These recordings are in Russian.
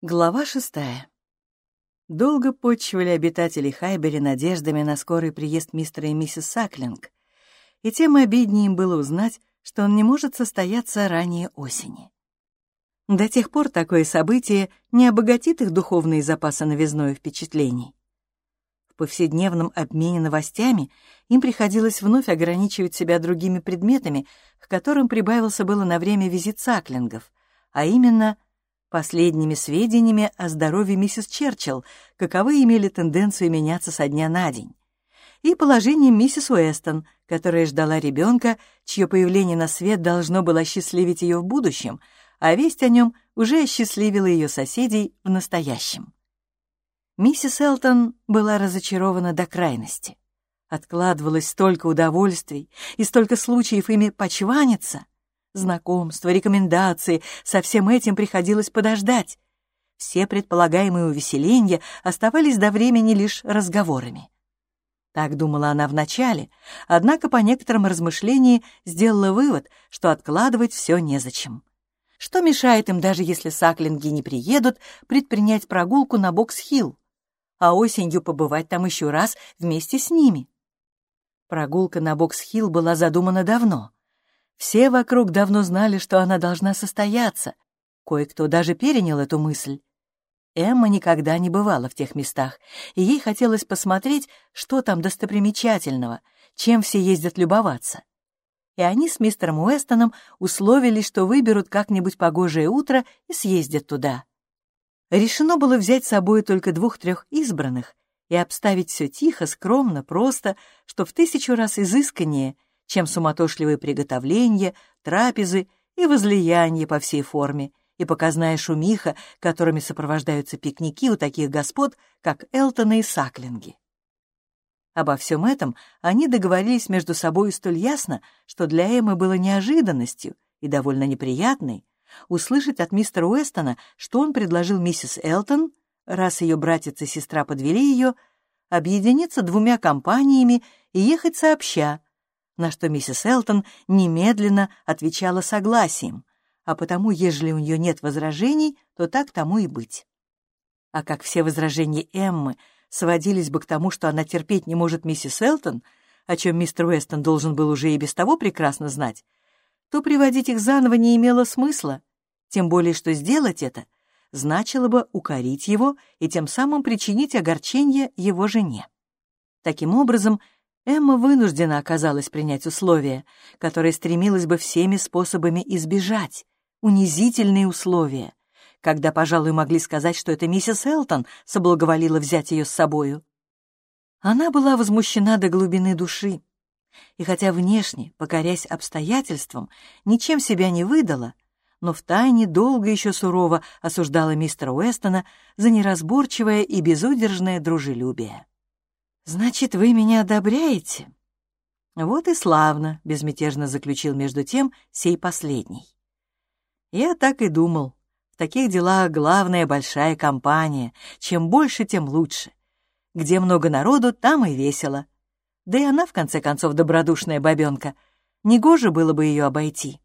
Глава шестая. Долго почивали обитатели Хайбери надеждами на скорый приезд мистера и миссис Саклинг, и тем обиднее им было узнать, что он не может состояться ранее осени. До тех пор такое событие не обогатит их духовные запасы новизной впечатлений. В повседневном обмене новостями им приходилось вновь ограничивать себя другими предметами, к которым прибавился было на время визит Саклингов, а именно — последними сведениями о здоровье миссис Черчилл, каковы имели тенденцию меняться со дня на день, и положением миссис Уэстон, которая ждала ребенка, чье появление на свет должно было осчастливить ее в будущем, а весть о нем уже осчастливила ее соседей в настоящем. Миссис Элтон была разочарована до крайности. Откладывалось столько удовольствий и столько случаев ими почваниться — Знакомства, рекомендации, со всем этим приходилось подождать. Все предполагаемые увеселения оставались до времени лишь разговорами. Так думала она вначале, однако по некоторым размышлениям сделала вывод, что откладывать все незачем. Что мешает им, даже если саклинги не приедут, предпринять прогулку на Бокс-Хилл, а осенью побывать там еще раз вместе с ними? Прогулка на Бокс-Хилл была задумана давно — все вокруг давно знали, что она должна состояться. Кое-кто даже перенял эту мысль. Эмма никогда не бывала в тех местах, и ей хотелось посмотреть, что там достопримечательного, чем все ездят любоваться. И они с мистером Уэстоном условились, что выберут как-нибудь погожее утро и съездят туда. Решено было взять с собой только двух-трех избранных и обставить все тихо, скромно, просто, что в тысячу раз изысканнее — чем суматошливые приготовления, трапезы и возлияния по всей форме, и показная шумиха, которыми сопровождаются пикники у таких господ, как Элтона и Саклинги. Обо всем этом они договорились между собой столь ясно, что для Эммы было неожиданностью и довольно неприятной услышать от мистера Уэстона, что он предложил миссис Элтон, раз ее братец и сестра подвели ее, объединиться двумя компаниями и ехать сообща, на что миссис Элтон немедленно отвечала согласием, а потому, ежели у нее нет возражений, то так тому и быть. А как все возражения Эммы сводились бы к тому, что она терпеть не может миссис Элтон, о чем мистер Уэстон должен был уже и без того прекрасно знать, то приводить их заново не имело смысла, тем более что сделать это значило бы укорить его и тем самым причинить огорчение его жене. Таким образом, Эмма вынуждена оказалась принять условия, которые стремилась бы всеми способами избежать, унизительные условия, когда, пожалуй, могли сказать, что это миссис Элтон соблаговолила взять ее с собою. Она была возмущена до глубины души, и хотя внешне, покорясь обстоятельствам, ничем себя не выдала, но втайне долго еще сурово осуждала мистера Уэстона за неразборчивое и безудержное дружелюбие. «Значит, вы меня одобряете?» «Вот и славно», — безмятежно заключил между тем сей последний. «Я так и думал. В таких делах главная большая компания. Чем больше, тем лучше. Где много народу, там и весело. Да и она, в конце концов, добродушная бабенка. Негоже было бы ее обойти».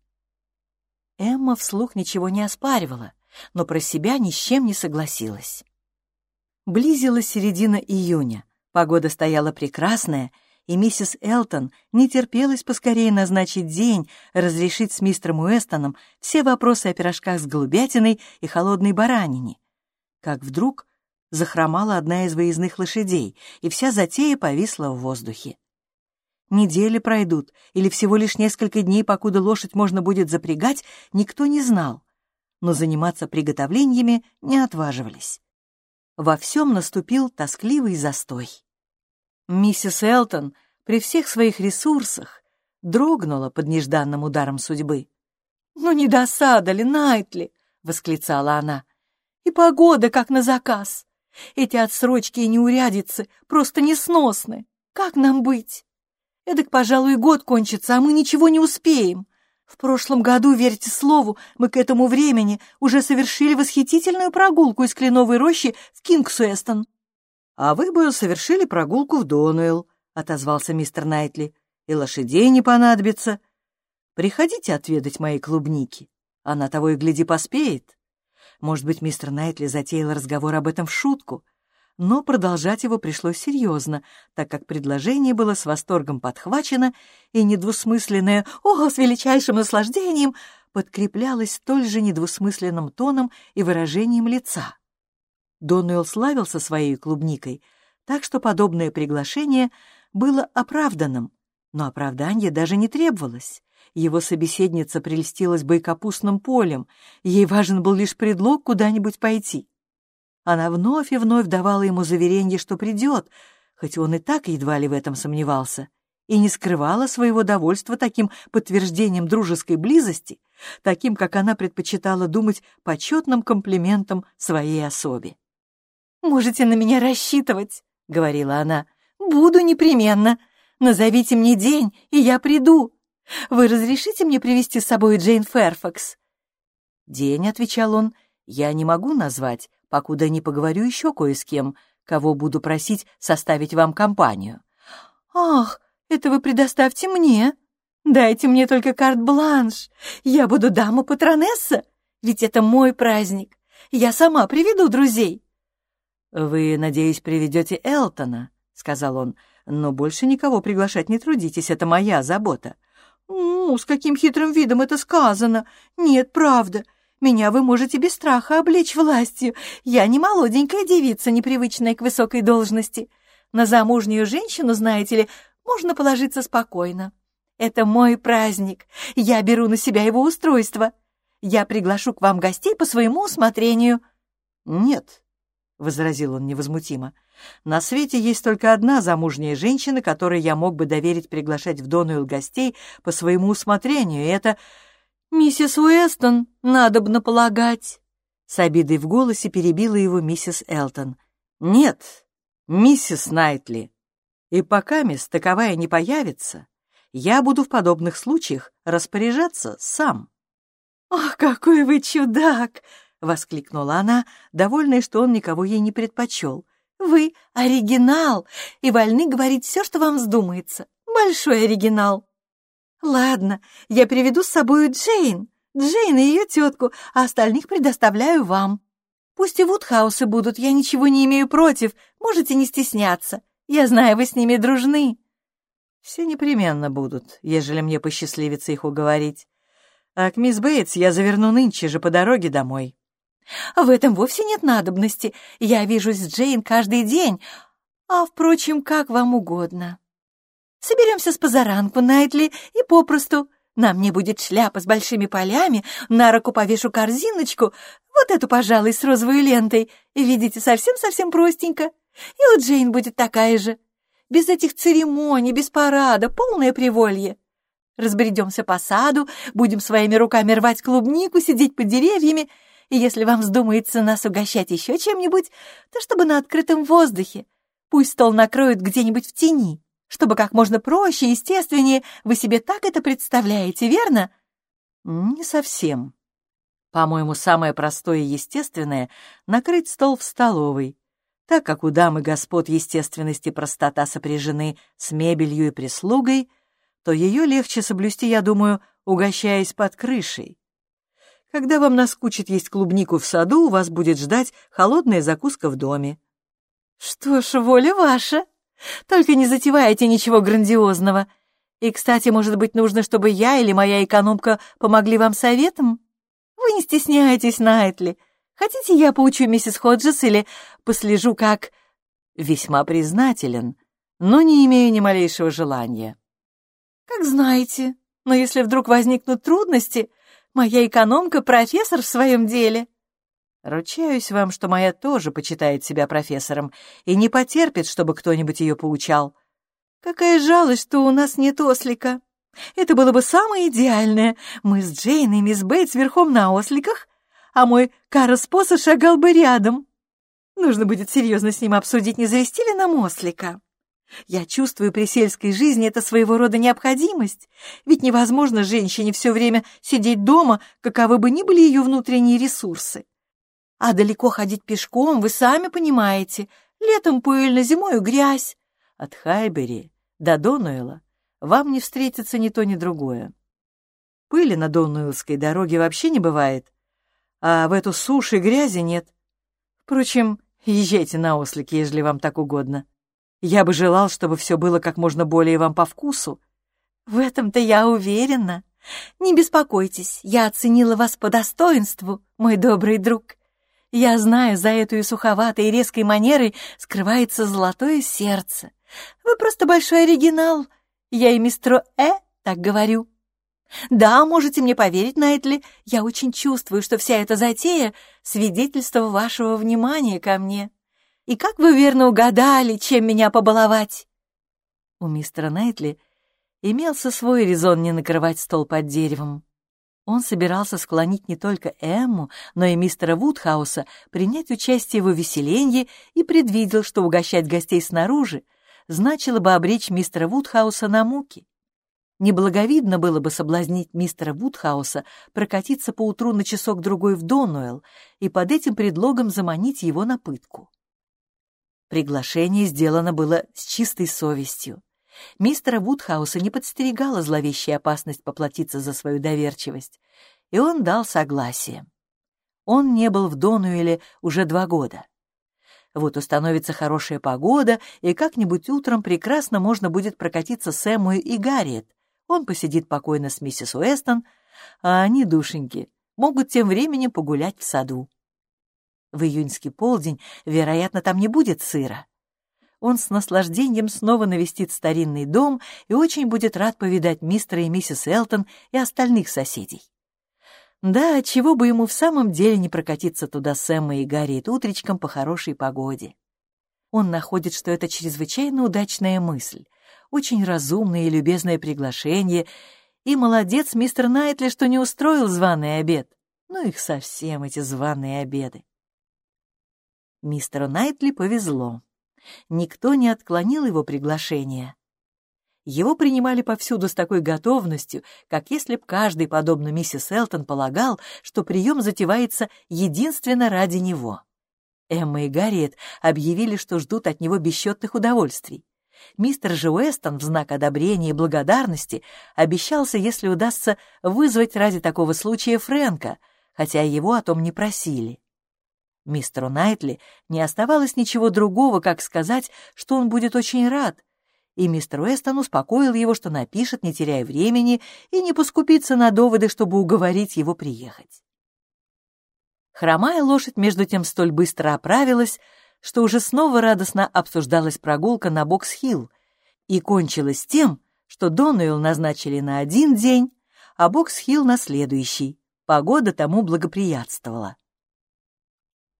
Эмма вслух ничего не оспаривала, но про себя ни с чем не согласилась. Близилась середина июня — Погода стояла прекрасная, и миссис Элтон не терпелась поскорее назначить день, разрешить с мистером Уэстоном все вопросы о пирожках с голубятиной и холодной баранине. Как вдруг захромала одна из выездных лошадей, и вся затея повисла в воздухе. Недели пройдут, или всего лишь несколько дней, покуда лошадь можно будет запрягать, никто не знал, но заниматься приготовлениями не отваживались. Во всем наступил тоскливый застой. Миссис Элтон при всех своих ресурсах дрогнула под нежданным ударом судьбы. «Ну не досада ли, Найтли?» — восклицала она. «И погода как на заказ. Эти отсрочки и неурядицы просто несносны. Как нам быть? Эдак, пожалуй, год кончится, а мы ничего не успеем. В прошлом году, верьте слову, мы к этому времени уже совершили восхитительную прогулку из Кленовой рощи в Кингсуэстон. «А вы бы совершили прогулку в Донуэлл», — отозвался мистер Найтли. «И лошадей не понадобится. Приходите отведать мои клубники. Она того и гляди поспеет. Может быть, мистер Найтли затеял разговор об этом в шутку, но продолжать его пришлось серьезно, так как предложение было с восторгом подхвачено, и недвусмысленное «О, с величайшим наслаждением!» подкреплялось столь же недвусмысленным тоном и выражением лица. Донуэлл славился своей клубникой, так что подобное приглашение было оправданным, но оправдание даже не требовалось. Его собеседница прельстилась бойкапустным полем, ей важен был лишь предлог куда-нибудь пойти. Она вновь и вновь давала ему заверение, что придет, хоть он и так едва ли в этом сомневался, и не скрывала своего довольства таким подтверждением дружеской близости, таким, как она предпочитала думать, почетным комплиментом своей особе. «Можете на меня рассчитывать», — говорила она. «Буду непременно. Назовите мне день, и я приду. Вы разрешите мне привести с собой Джейн Ферфакс?» «День», — отвечал он, — «я не могу назвать, покуда не поговорю еще кое с кем, кого буду просить составить вам компанию». «Ах, это вы предоставьте мне. Дайте мне только карт-бланш. Я буду дама-патронесса, ведь это мой праздник. Я сама приведу друзей». «Вы, надеюсь, приведете Элтона», — сказал он, — «но больше никого приглашать не трудитесь, это моя забота». «Ну, с каким хитрым видом это сказано? Нет, правда. Меня вы можете без страха облечь властью. Я не молоденькая девица, непривычная к высокой должности. На замужнюю женщину, знаете ли, можно положиться спокойно. Это мой праздник. Я беру на себя его устройство. Я приглашу к вам гостей по своему усмотрению». «Нет», — возразил он невозмутимо, — «на свете есть только одна замужняя женщина, которой я мог бы доверить приглашать в Донуэлл гостей по своему усмотрению, и это «Миссис Уэстон, надобно полагать!» С обидой в голосе перебила его миссис Элтон. «Нет, миссис Найтли. И пока мисс таковая не появится, я буду в подобных случаях распоряжаться сам». «Ах, какой вы чудак!» — воскликнула она, довольная, что он никого ей не предпочел. «Вы оригинал и вольны говорить все, что вам вздумается. Большой оригинал!» «Ладно, я приведу с собой Джейн, Джейн и ее тетку, а остальных предоставляю вам. Пусть и Вудхаусы будут, я ничего не имею против, можете не стесняться. Я знаю, вы с ними дружны». «Все непременно будут, ежели мне посчастливится их уговорить. А к мисс Бейтс я заверну нынче же по дороге домой». «В этом вовсе нет надобности. Я вижусь с Джейн каждый день. А, впрочем, как вам угодно». Соберемся с позаранку, Найтли, и попросту. На мне будет шляпа с большими полями, на руку повешу корзиночку, вот эту, пожалуй, с розовой лентой. Видите, совсем-совсем простенько. И у Джейн будет такая же. Без этих церемоний, без парада, полное приволье. Разбредемся по саду, будем своими руками рвать клубнику, сидеть под деревьями, и если вам вздумается нас угощать еще чем-нибудь, то чтобы на открытом воздухе. Пусть стол накроют где-нибудь в тени чтобы как можно проще, естественнее. Вы себе так это представляете, верно?» «Не совсем. По-моему, самое простое и естественное — накрыть стол в столовой. Так как у дамы господ естественность и простота сопряжены с мебелью и прислугой, то ее легче соблюсти, я думаю, угощаясь под крышей. Когда вам наскучит есть клубнику в саду, у вас будет ждать холодная закуска в доме. «Что ж, воля ваша!» Только не затевайте ничего грандиозного. И, кстати, может быть, нужно, чтобы я или моя экономка помогли вам советом? Вы не стесняйтесь, Найтли. Хотите, я поучу миссис Ходжес или послежу как... Весьма признателен, но не имею ни малейшего желания. Как знаете, но если вдруг возникнут трудности, моя экономка — профессор в своем деле. Ручаюсь вам, что моя тоже почитает себя профессором и не потерпит, чтобы кто-нибудь ее поучал. Какая жалость, что у нас нет ослика. Это было бы самое идеальное. Мы с Джейн и мисс Бейтс верхом на осликах, а мой Караспоса шагал бы рядом. Нужно будет серьезно с ним обсудить, не завести ли нам ослика. Я чувствую, при сельской жизни это своего рода необходимость, ведь невозможно женщине все время сидеть дома, каковы бы ни были ее внутренние ресурсы. А далеко ходить пешком, вы сами понимаете. Летом пыльно, зимою грязь. От Хайбери до Донуэла вам не встретится ни то, ни другое. Пыли на Донуэлской дороге вообще не бывает. а в эту сушь и грязи нет. Впрочем, езжайте на ослике, если вам так угодно. Я бы желал, чтобы все было как можно более вам по вкусу. В этом-то я уверена. Не беспокойтесь, я оценила вас по достоинству, мой добрый друг. Я знаю, за этой суховатой и резкой манерой скрывается золотое сердце. Вы просто большой оригинал. Я и мистеру Э так говорю. Да, можете мне поверить, Найтли, я очень чувствую, что вся эта затея — свидетельство вашего внимания ко мне. И как вы верно угадали, чем меня побаловать?» У мистера Найтли имелся свой резон не накрывать стол под деревом. Он собирался склонить не только Эмму, но и мистера Вудхауса принять участие в увеселении и предвидел, что угощать гостей снаружи значило бы обречь мистера Вудхауса на муки. Неблаговидно было бы соблазнить мистера Вудхауса прокатиться поутру на часок-другой в Донуэлл и под этим предлогом заманить его на пытку. Приглашение сделано было с чистой совестью. Мистера Вудхауса не подстерегала зловещая опасность поплатиться за свою доверчивость, и он дал согласие. Он не был в Донуэле уже два года. Вот установится хорошая погода, и как-нибудь утром прекрасно можно будет прокатиться с Эммой и Гарриет. Он посидит покойно с миссис Уэстон, а они, душеньки, могут тем временем погулять в саду. В июньский полдень, вероятно, там не будет сыра. Он с наслаждением снова навестит старинный дом и очень будет рад повидать мистера и миссис Элтон и остальных соседей. Да, чего бы ему в самом деле не прокатиться туда с Эммой и Гарри утречком по хорошей погоде. Он находит, что это чрезвычайно удачная мысль, очень разумное и любезное приглашение, и молодец мистер Найтли, что не устроил званый обед. Ну их совсем, эти званые обеды. Мистеру Найтли повезло. Никто не отклонил его приглашение. Его принимали повсюду с такой готовностью, как если б каждый, подобно миссис Элтон, полагал, что прием затевается единственно ради него. Эмма и Гарриет объявили, что ждут от него бесчетных удовольствий. Мистер же в знак одобрения и благодарности обещался, если удастся, вызвать ради такого случая Фрэнка, хотя его о том не просили. Мистеру Найтли не оставалось ничего другого, как сказать, что он будет очень рад, и мистер Уэстон успокоил его, что напишет, не теряя времени, и не поскупится на доводы, чтобы уговорить его приехать. Хромая лошадь между тем столь быстро оправилась, что уже снова радостно обсуждалась прогулка на Бокс-Хилл, и кончилась тем, что Донуэлл назначили на один день, а Бокс-Хилл на следующий. Погода тому благоприятствовала.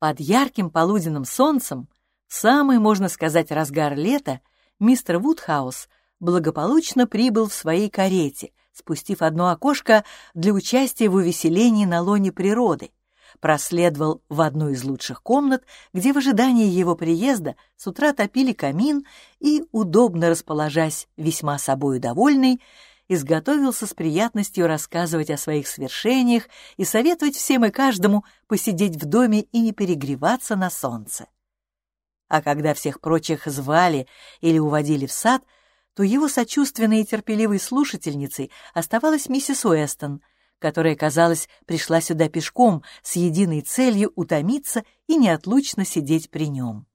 Под ярким полуденным солнцем, самый, можно сказать, разгар лета, мистер Вудхаус благополучно прибыл в своей карете, спустив одно окошко для участия в увеселении на лоне природы, проследовал в одну из лучших комнат, где в ожидании его приезда с утра топили камин и, удобно расположась, весьма собою довольный, изготовился с приятностью рассказывать о своих свершениях и советовать всем и каждому посидеть в доме и не перегреваться на солнце. А когда всех прочих звали или уводили в сад, то его сочувственной и терпеливой слушательницей оставалась миссис Уэстон, которая, казалось, пришла сюда пешком с единой целью утомиться и неотлучно сидеть при нем.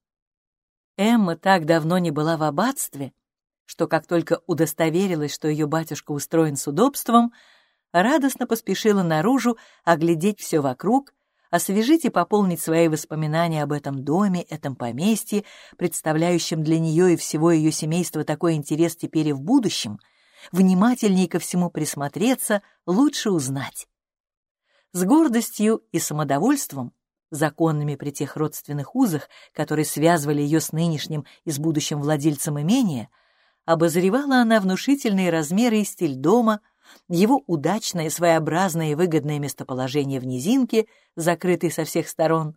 Эмма так давно не была в аббатстве, что как только удостоверилась, что ее батюшка устроен с удобством, радостно поспешила наружу оглядеть все вокруг, освежить и пополнить свои воспоминания об этом доме, этом поместье, представляющем для нее и всего ее семейства такой интерес теперь и в будущем, внимательнее ко всему присмотреться, лучше узнать. С гордостью и самодовольством, законными при тех родственных узах, которые связывали ее с нынешним и с будущим владельцем имения, обозревала она внушительные размеры и стиль дома, его удачное, своеобразное и выгодное местоположение в низинке, закрытый со всех сторон,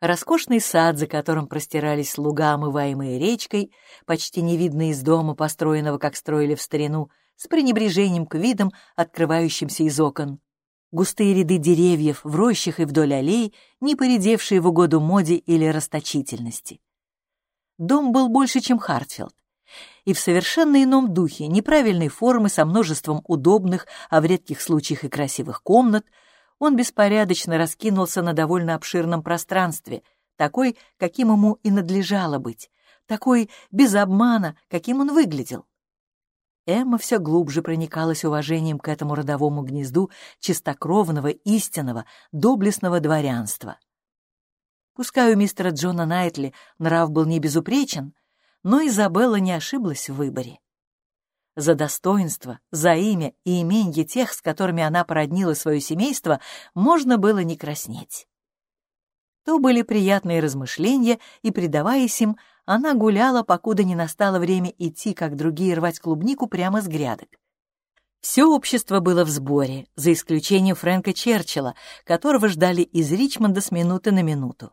роскошный сад, за которым простирались луга, омываемые речкой, почти не видно из дома, построенного, как строили в старину, с пренебрежением к видам, открывающимся из окон. Густые ряды деревьев в рощах и вдоль аллей, не поредевшие в угоду моде или расточительности. Дом был больше, чем Хартфилд и в совершенно ином духе, неправильной формы со множеством удобных, а в редких случаях и красивых комнат, он беспорядочно раскинулся на довольно обширном пространстве, такой, каким ему и надлежало быть, такой без обмана, каким он выглядел. Эмма все глубже проникалась уважением к этому родовому гнезду чистокровного, истинного, доблестного дворянства. Пускай у мистера Джона Найтли нрав был не безупречен, но Изабелла не ошиблась в выборе. За достоинство, за имя и именье тех, с которыми она породнила свое семейство, можно было не краснеть. То были приятные размышления, и, предаваясь им, она гуляла, покуда не настало время идти, как другие, рвать клубнику прямо с грядок. Все общество было в сборе, за исключением Фрэнка Черчилла, которого ждали из Ричмонда с минуты на минуту.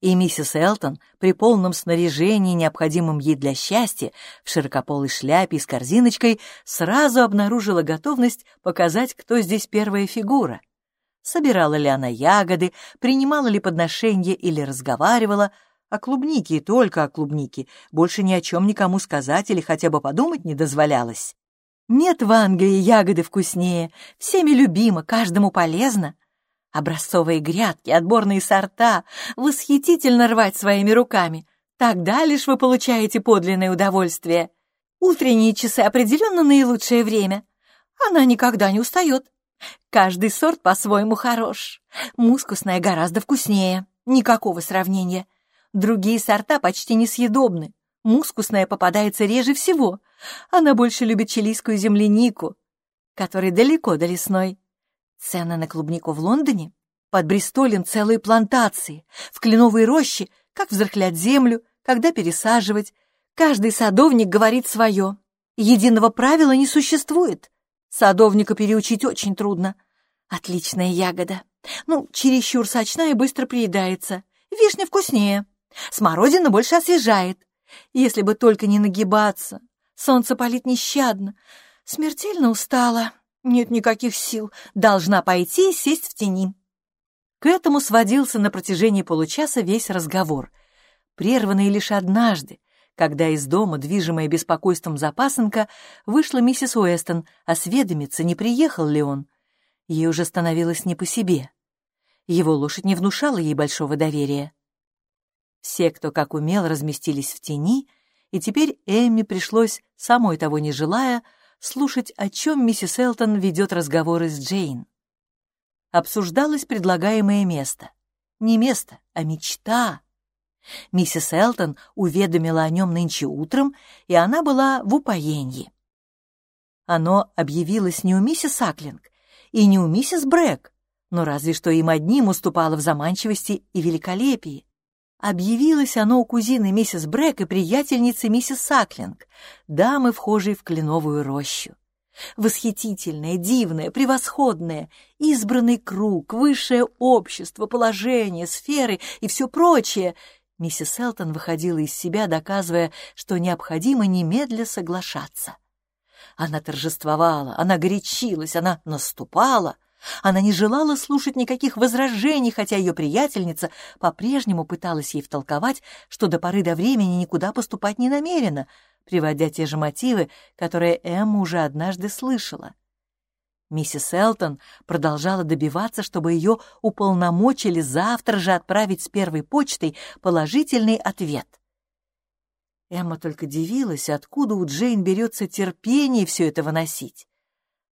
И миссис Элтон при полном снаряжении, необходимом ей для счастья, в широкополой шляпе и с корзиночкой, сразу обнаружила готовность показать, кто здесь первая фигура. Собирала ли она ягоды, принимала ли подношения или разговаривала, о клубнике и только о клубнике, больше ни о чем никому сказать или хотя бы подумать не дозволялось. Нет в Англии ягоды вкуснее, всеми любимо, каждому полезно. Образцовые грядки, отборные сорта, восхитительно рвать своими руками. Тогда лишь вы получаете подлинное удовольствие. Утренние часы определенно наилучшее время. Она никогда не устает. Каждый сорт по-своему хорош. Мускусная гораздо вкуснее. Никакого сравнения. Другие сорта почти несъедобны. Мускусная попадается реже всего. Она больше любит чилийскую землянику, которая далеко до лесной. Цены на клубнику в Лондоне? Под Бристолем целые плантации. В кленовой роще, как взрыхлять землю, когда пересаживать. Каждый садовник говорит свое. Единого правила не существует. Садовника переучить очень трудно. Отличная ягода. Ну, чересчур сочная и быстро приедается. Вишня вкуснее. Смородина больше освежает. Если бы только не нагибаться. Солнце палит нещадно. Смертельно устала. Нет никаких сил. Должна пойти и сесть в тени. К этому сводился на протяжении получаса весь разговор, прерванный лишь однажды, когда из дома, движимая беспокойством за пасынка, вышла миссис Уэстон осведомиться, не приехал ли он. Ей уже становилось не по себе. Его лошадь не внушала ей большого доверия. Все, кто как умел, разместились в тени, и теперь Эмми пришлось, самой того не желая, слушать, о чем миссис Элтон ведет разговоры с Джейн. Обсуждалось предлагаемое место. Не место, а мечта. Миссис Элтон уведомила о нем нынче утром, и она была в упоении. Оно объявилось не у миссис Аклинг и не у миссис Брэк, но разве что им одним уступало в заманчивости и великолепии. Объявилось оно у кузины миссис Брэк и приятельницы миссис Саклинг, дамы, вхожей в кленовую рощу. Восхитительное, дивное, превосходное, избранный круг, высшее общество, положение, сферы и все прочее. Миссис Элтон выходила из себя, доказывая, что необходимо немедля соглашаться. Она торжествовала, она горячилась, она наступала — она не желала слушать никаких возражений, хотя ее приятельница по-прежнему пыталась ей втолковать, что до поры до времени никуда поступать не намерена, приводя те же мотивы, которые Эмма уже однажды слышала. Миссис Элтон продолжала добиваться, чтобы ее уполномочили завтра же отправить с первой почтой положительный ответ. Эмма только дивилась, откуда у Джейн берется терпение все это выносить.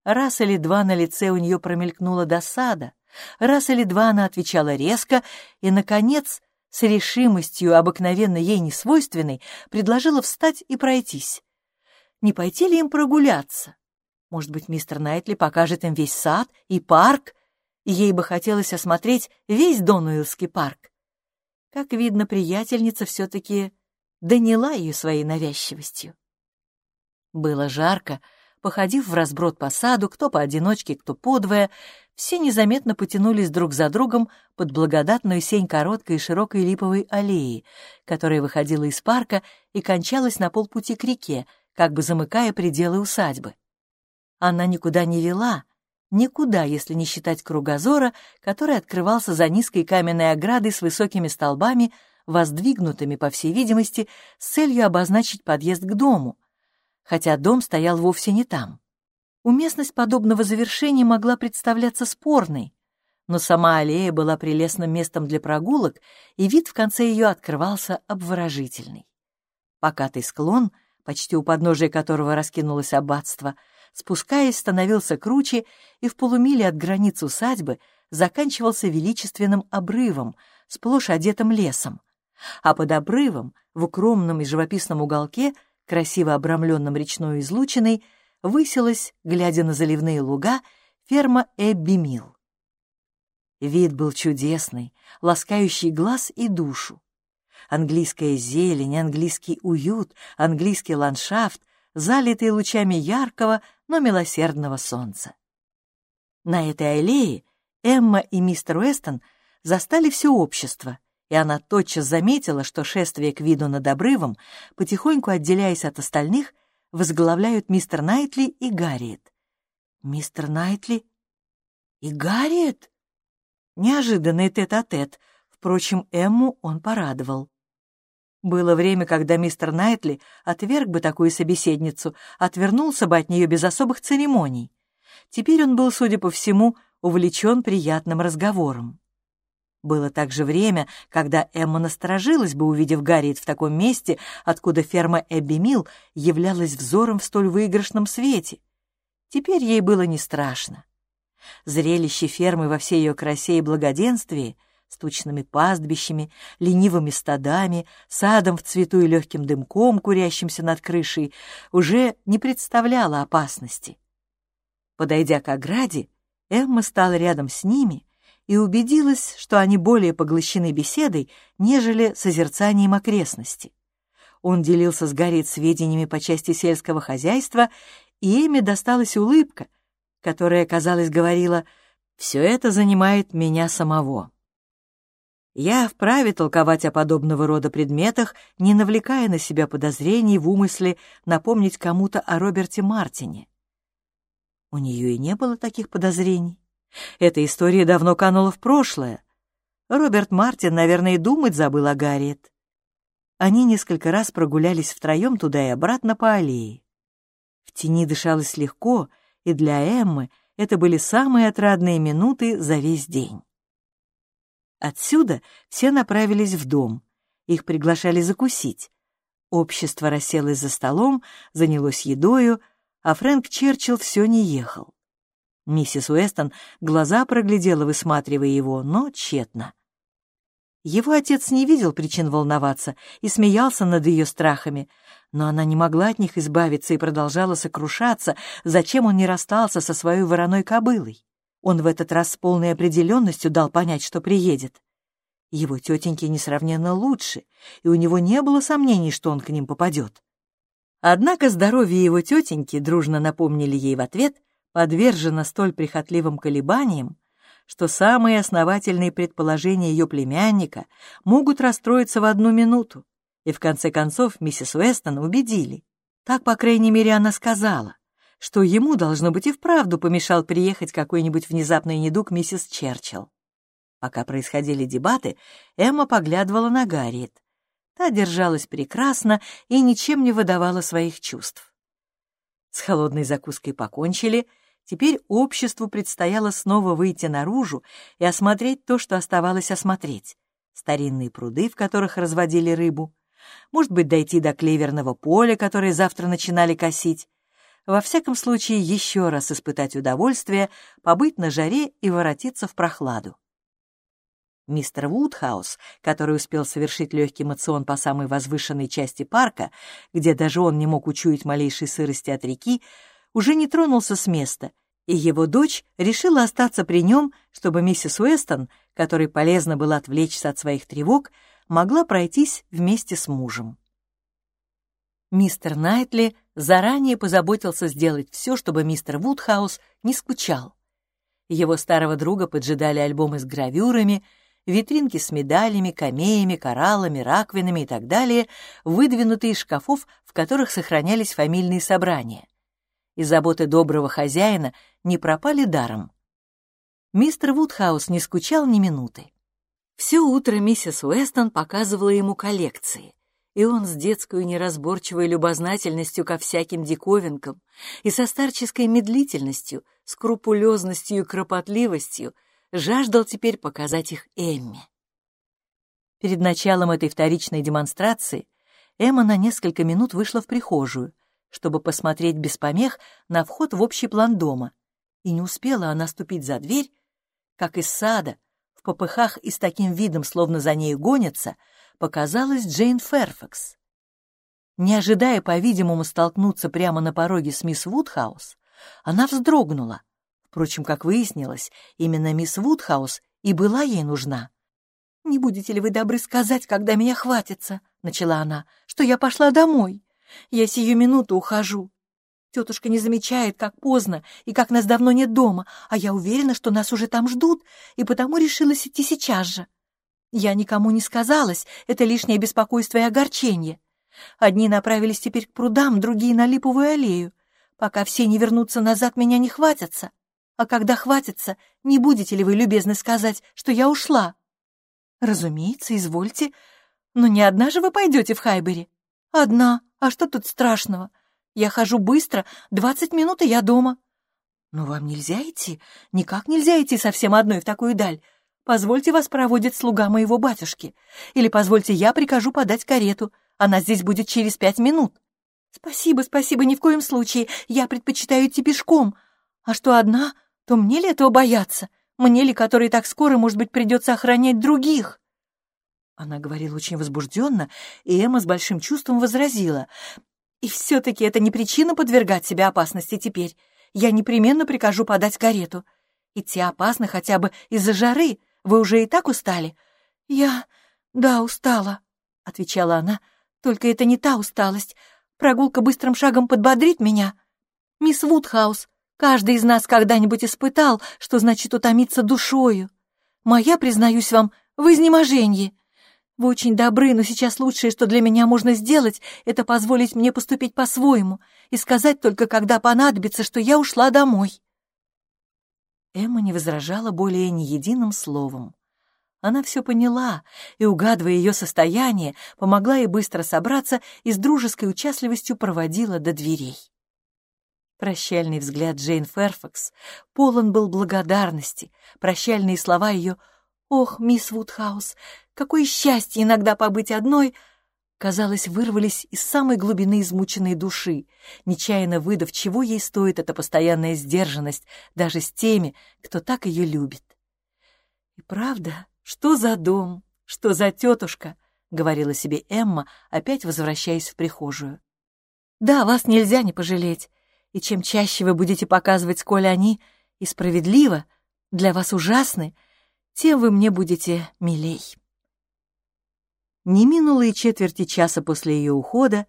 Раз или два на лице у нее промелькнула досада, раз или два она отвечала резко и, наконец, с решимостью, обыкновенно ей несвойственной, предложила встать и пройтись. Не пойти ли им прогуляться? Может быть, мистер Найтли покажет им весь сад и парк, и ей бы хотелось осмотреть весь Донуэллский парк. Как видно, приятельница все-таки доняла ее своей навязчивостью. Было жарко, Походив в разброд по саду, кто поодиночке, кто подвое, все незаметно потянулись друг за другом под благодатную сень короткой и широкой липовой аллеи, которая выходила из парка и кончалась на полпути к реке, как бы замыкая пределы усадьбы. Она никуда не вела, никуда, если не считать кругозора, который открывался за низкой каменной оградой с высокими столбами, воздвигнутыми, по всей видимости, с целью обозначить подъезд к дому — хотя дом стоял вовсе не там. Уместность подобного завершения могла представляться спорной, но сама аллея была прелестным местом для прогулок, и вид в конце ее открывался обворожительный. Покатый склон, почти у подножия которого раскинулось аббатство, спускаясь, становился круче, и в полумиле от границ усадьбы заканчивался величественным обрывом, сплошь одетым лесом. А под обрывом, в укромном и живописном уголке, красиво обрамленном речной излучиной, высилась, глядя на заливные луга, ферма Эбби Милл. Вид был чудесный, ласкающий глаз и душу. Английская зелень, английский уют, английский ландшафт, залитый лучами яркого, но милосердного солнца. На этой аллее Эмма и мистер Уэстон застали все общество, и она тотчас заметила, что шествие к виду над обрывом, потихоньку отделяясь от остальных, возглавляют мистер Найтли и Гарриет. Мистер Найтли и Гарриет? Неожиданный тет-а-тет. -тет. Впрочем, Эмму он порадовал. Было время, когда мистер Найтли отверг бы такую собеседницу, отвернулся бы от нее без особых церемоний. Теперь он был, судя по всему, увлечен приятным разговором. Было также время, когда Эмма насторожилась бы, увидев Гарриет в таком месте, откуда ферма Эбби Милл являлась взором в столь выигрышном свете. Теперь ей было не страшно. Зрелище фермы во всей ее красе и благоденствии, с тучными пастбищами, ленивыми стадами, садом в цвету и легким дымком, курящимся над крышей, уже не представляло опасности. Подойдя к ограде, Эмма стала рядом с ними и убедилась, что они более поглощены беседой, нежели созерцанием окрестности. Он делился с Гарри сведениями по части сельского хозяйства, и Эми досталась улыбка, которая, казалось, говорила «Все это занимает меня самого». Я вправе толковать о подобного рода предметах, не навлекая на себя подозрений в умысле напомнить кому-то о Роберте Мартине. У нее и не было таких подозрений. Эта история давно канула в прошлое. Роберт Мартин, наверное, и думать забыл о Гарриет. Они несколько раз прогулялись втроем туда и обратно по аллее. В тени дышалось легко, и для Эммы это были самые отрадные минуты за весь день. Отсюда все направились в дом. Их приглашали закусить. Общество расселось за столом, занялось едою, а Фрэнк Черчилл все не ехал. Миссис Уэстон глаза проглядела, высматривая его, но тщетно. Его отец не видел причин волноваться и смеялся над ее страхами, но она не могла от них избавиться и продолжала сокрушаться, зачем он не расстался со своей вороной кобылой. Он в этот раз с полной определенностью дал понять, что приедет. Его тетеньки несравненно лучше, и у него не было сомнений, что он к ним попадет. Однако здоровье его тетеньки, дружно напомнили ей в ответ, подвержена столь прихотливым колебаниям, что самые основательные предположения ее племянника могут расстроиться в одну минуту, и в конце концов миссис Уэстон убедили. Так, по крайней мере, она сказала, что ему, должно быть, и вправду помешал приехать какой-нибудь внезапный недуг миссис Черчилл. Пока происходили дебаты, Эмма поглядывала на Гарриет. Та держалась прекрасно и ничем не выдавала своих чувств. С холодной закуской покончили — Теперь обществу предстояло снова выйти наружу и осмотреть то, что оставалось осмотреть. Старинные пруды, в которых разводили рыбу. Может быть, дойти до клеверного поля, которое завтра начинали косить. Во всяком случае, еще раз испытать удовольствие, побыть на жаре и воротиться в прохладу. Мистер Вудхаус, который успел совершить легкий мацион по самой возвышенной части парка, где даже он не мог учуять малейшей сырости от реки, уже не тронулся с места, и его дочь решила остаться при нем, чтобы миссис Уэстон, которой полезно было отвлечься от своих тревог, могла пройтись вместе с мужем. Мистер Найтли заранее позаботился сделать все, чтобы мистер Вудхаус не скучал. Его старого друга поджидали альбомы с гравюрами, витринки с медалями, камеями, кораллами, раковинами и так далее, выдвинутые из шкафов, в которых сохранялись фамильные собрания и заботы доброго хозяина не пропали даром. Мистер Вудхаус не скучал ни минуты. Все утро миссис Уэстон показывала ему коллекции, и он с детской неразборчивой любознательностью ко всяким диковинкам и со старческой медлительностью, скрупулезностью и кропотливостью жаждал теперь показать их Эмме. Перед началом этой вторичной демонстрации Эмма на несколько минут вышла в прихожую, чтобы посмотреть без помех на вход в общий план дома, и не успела она ступить за дверь, как из сада, в попыхах и с таким видом, словно за ней гонятся, показалась Джейн Ферфакс. Не ожидая, по-видимому, столкнуться прямо на пороге с мисс Вудхаус, она вздрогнула. Впрочем, как выяснилось, именно мисс Вудхаус и была ей нужна. «Не будете ли вы добры сказать, когда меня хватится?» — начала она, — «что я пошла домой. Я сию минуту ухожу. Тетушка не замечает, как поздно и как нас давно нет дома, а я уверена, что нас уже там ждут, и потому решилась идти сейчас же. Я никому не сказалась, это лишнее беспокойство и огорчение. Одни направились теперь к прудам, другие — на липовую аллею. Пока все не вернутся назад, меня не хватятся. А когда хватится, не будете ли вы любезны сказать, что я ушла? Разумеется, извольте. Но не одна же вы пойдете в Хайбери. Одна. А что тут страшного? Я хожу быстро, двадцать минут, и я дома. Но вам нельзя идти, никак нельзя идти совсем одной в такую даль. Позвольте вас проводит слуга моего батюшки. Или позвольте я прикажу подать карету. Она здесь будет через пять минут. Спасибо, спасибо, ни в коем случае. Я предпочитаю идти пешком. А что одна, то мне ли этого бояться? Мне ли, который так скоро, может быть, придется охранять других? Она говорила очень возбужденно, и Эмма с большим чувством возразила. «И все-таки это не причина подвергать себя опасности теперь. Я непременно прикажу подать карету. Идти опасно хотя бы из-за жары. Вы уже и так устали?» «Я... да, устала», — отвечала она. «Только это не та усталость. Прогулка быстрым шагом подбодрит меня. Мисс Вудхаус, каждый из нас когда-нибудь испытал, что значит утомиться душою. Моя, признаюсь вам, в изнеможении». Вы очень добры, но сейчас лучшее, что для меня можно сделать, это позволить мне поступить по-своему и сказать только, когда понадобится, что я ушла домой». Эмма не возражала более ни единым словом. Она все поняла и, угадывая ее состояние, помогла ей быстро собраться и с дружеской участливостью проводила до дверей. Прощальный взгляд Джейн Ферфакс полон был благодарности, прощальные слова ее «Ох, мисс Вудхаус, Какое счастье иногда побыть одной!» казалось, вырвались из самой глубины измученной души, нечаянно выдав, чего ей стоит эта постоянная сдержанность даже с теми, кто так ее любит. «И правда, что за дом, что за тетушка?» — говорила себе Эмма, опять возвращаясь в прихожую. «Да, вас нельзя не пожалеть, и чем чаще вы будете показывать, сколь они, и справедливо, для вас ужасны, тем вы мне будете милей». Не минуло и четверти часа после ее ухода,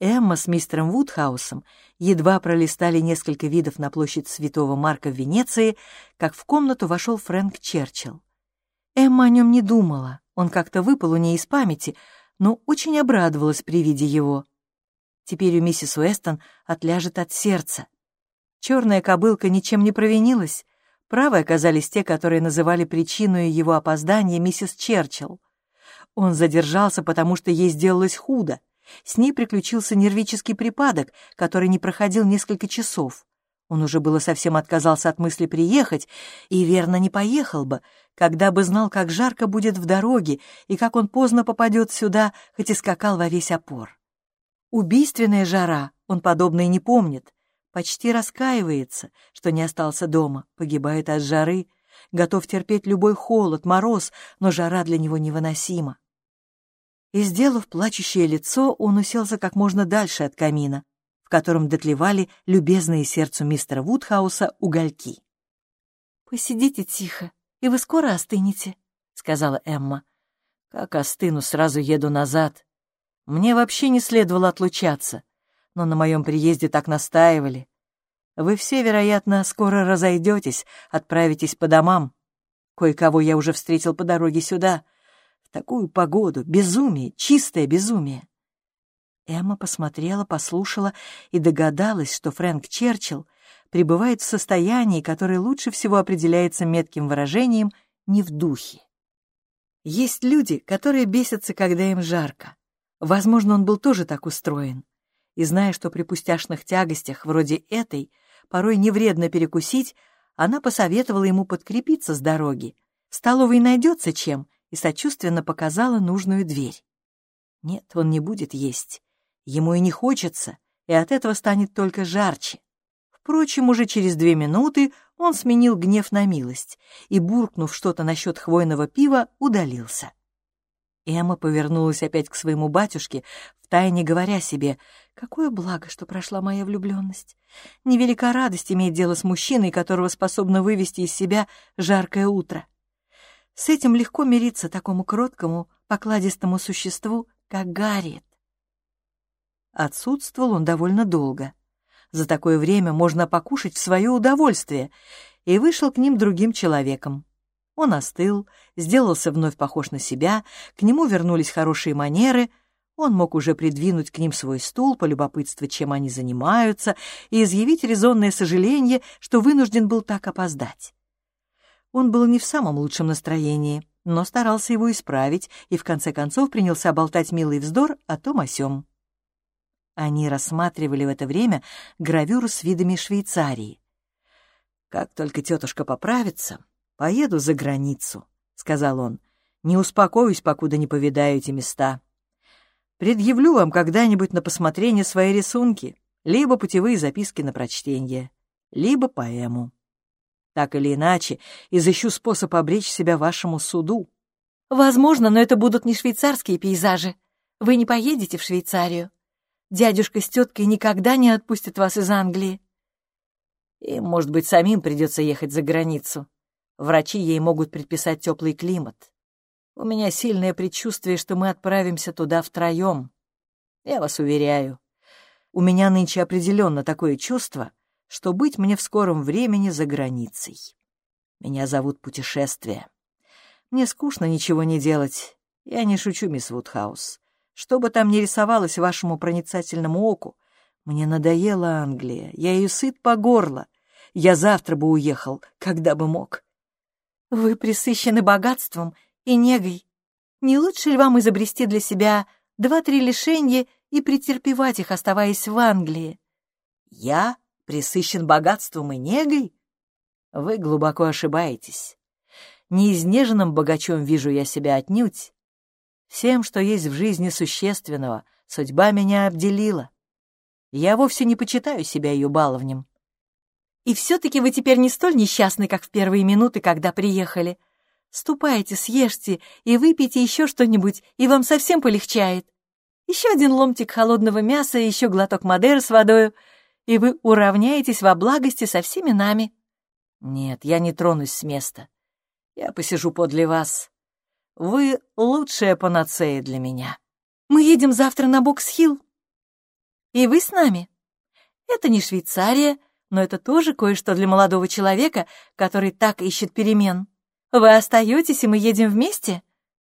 Эмма с мистером Вудхаусом едва пролистали несколько видов на площадь Святого Марка в Венеции, как в комнату вошел Фрэнк Черчилл. Эмма о нем не думала, он как-то выпал у ней из памяти, но очень обрадовалась при виде его. Теперь у миссис Уэстон отляжет от сердца. Черная кобылка ничем не провинилась, правы оказались те, которые называли причиной его опоздания миссис Черчилл. Он задержался, потому что ей сделалось худо. С ней приключился нервический припадок, который не проходил несколько часов. Он уже было совсем отказался от мысли приехать, и верно не поехал бы, когда бы знал, как жарко будет в дороге и как он поздно попадет сюда, хоть и скакал во весь опор. Убийственная жара, он подобное не помнит, почти раскаивается, что не остался дома, погибает от жары, готов терпеть любой холод, мороз, но жара для него невыносима. И, сделав плачущее лицо, он уселся как можно дальше от камина, в котором дотлевали любезные сердцу мистера Вудхауса угольки. «Посидите тихо, и вы скоро остынете», — сказала Эмма. «Как остыну, сразу еду назад. Мне вообще не следовало отлучаться, но на моем приезде так настаивали. Вы все, вероятно, скоро разойдетесь, отправитесь по домам. Кое-кого я уже встретил по дороге сюда. В такую погоду, безумие, чистое безумие. Эмма посмотрела, послушала и догадалась, что Фрэнк Черчилл пребывает в состоянии, которое лучше всего определяется метким выражением «не в духе». Есть люди, которые бесятся, когда им жарко. Возможно, он был тоже так устроен. И зная, что при пустяшных тягостях вроде этой порой не вредно перекусить, она посоветовала ему подкрепиться с дороги. В столовой найдется чем, и сочувственно показала нужную дверь. Нет, он не будет есть. Ему и не хочется, и от этого станет только жарче. Впрочем, уже через две минуты он сменил гнев на милость и, буркнув что-то насчет хвойного пива, удалился. Эмма повернулась опять к своему батюшке, втайне говоря себе, «Какое благо, что прошла моя влюбленность! Невелика радость иметь дело с мужчиной, которого способна вывести из себя жаркое утро. С этим легко мириться такому кроткому, покладистому существу, как Гарриет. Отсутствовал он довольно долго. За такое время можно покушать в свое удовольствие, и вышел к ним другим человеком. Он остыл, сделался вновь похож на себя, к нему вернулись хорошие манеры, он мог уже придвинуть к ним свой стул, полюбопытствовать, чем они занимаются, и изъявить резонное сожаление, что вынужден был так опоздать. Он был не в самом лучшем настроении, но старался его исправить и в конце концов принялся болтать милый вздор о том о сём. Они рассматривали в это время гравюру с видами Швейцарии. «Как только тетушка поправится, поеду за границу», — сказал он. «Не успокоюсь, покуда не повидаю эти места. Предъявлю вам когда-нибудь на посмотрение свои рисунки, либо путевые записки на прочтение, либо поэму. Так или иначе, изыщу способ обречь себя вашему суду». «Возможно, но это будут не швейцарские пейзажи. Вы не поедете в Швейцарию. Дядюшка с теткой никогда не отпустят вас из Англии. И, может быть, самим придется ехать за границу. Врачи ей могут предписать теплый климат. У меня сильное предчувствие, что мы отправимся туда втроем. Я вас уверяю. У меня нынче определенно такое чувство, что быть мне в скором времени за границей. Меня зовут Путешествие. Мне скучно ничего не делать. Я не шучу, мисс Вудхаус. Что бы там ни рисовалось вашему проницательному оку, мне надоела Англия, я ее сыт по горло. Я завтра бы уехал, когда бы мог. Вы присыщены богатством и негой. Не лучше ли вам изобрести для себя два-три лишения и претерпевать их, оставаясь в Англии? Я присыщен богатством и негой? Вы глубоко ошибаетесь. Неизнеженным богачом вижу я себя отнюдь, Всем, что есть в жизни существенного, судьба меня обделила. Я вовсе не почитаю себя ее баловнем. И все-таки вы теперь не столь несчастны, как в первые минуты, когда приехали. Ступайте, съешьте и выпейте еще что-нибудь, и вам совсем полегчает. Еще один ломтик холодного мяса и еще глоток Мадеры с водою, и вы уравняетесь во благости со всеми нами. Нет, я не тронусь с места. Я посижу подле вас. Вы лучшая панацея для меня. Мы едем завтра на Бокс-Хилл. И вы с нами? Это не Швейцария, но это тоже кое-что для молодого человека, который так ищет перемен. Вы остаетесь, и мы едем вместе?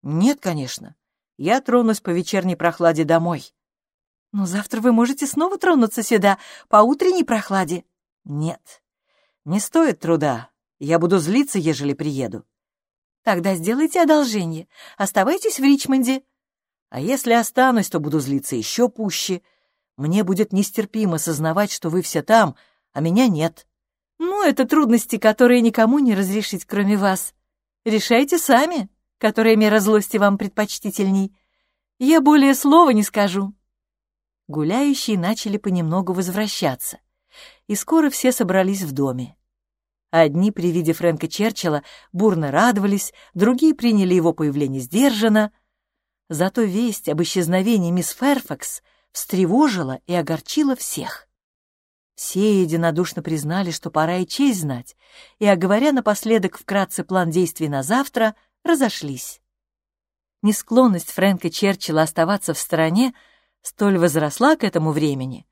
Нет, конечно. Я тронусь по вечерней прохладе домой. Но завтра вы можете снова тронуться сюда по утренней прохладе. Нет, не стоит труда. Я буду злиться, ежели приеду. Тогда сделайте одолжение. Оставайтесь в Ричмонде. А если останусь, то буду злиться еще пуще. Мне будет нестерпимо сознавать, что вы все там, а меня нет. Ну, это трудности, которые никому не разрешить, кроме вас. Решайте сами, которая мера злости вам предпочтительней. Я более слова не скажу. Гуляющие начали понемногу возвращаться, и скоро все собрались в доме. Одни при виде Фрэнка Черчилла бурно радовались, другие приняли его появление сдержанно. Зато весть об исчезновении мисс Ферфакс встревожила и огорчила всех. Все единодушно признали, что пора и честь знать, и, оговоря напоследок вкратце план действий на завтра, разошлись. Несклонность Фрэнка Черчилла оставаться в стороне столь возросла к этому времени,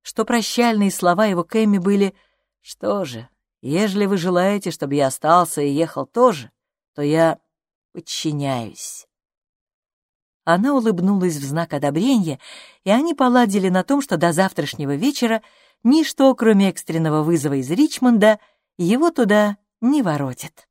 что прощальные слова его к были «Что же, Ежели вы желаете, чтобы я остался и ехал тоже, то я подчиняюсь». Она улыбнулась в знак одобрения, и они поладили на том, что до завтрашнего вечера ничто, кроме экстренного вызова из Ричмонда, его туда не воротит.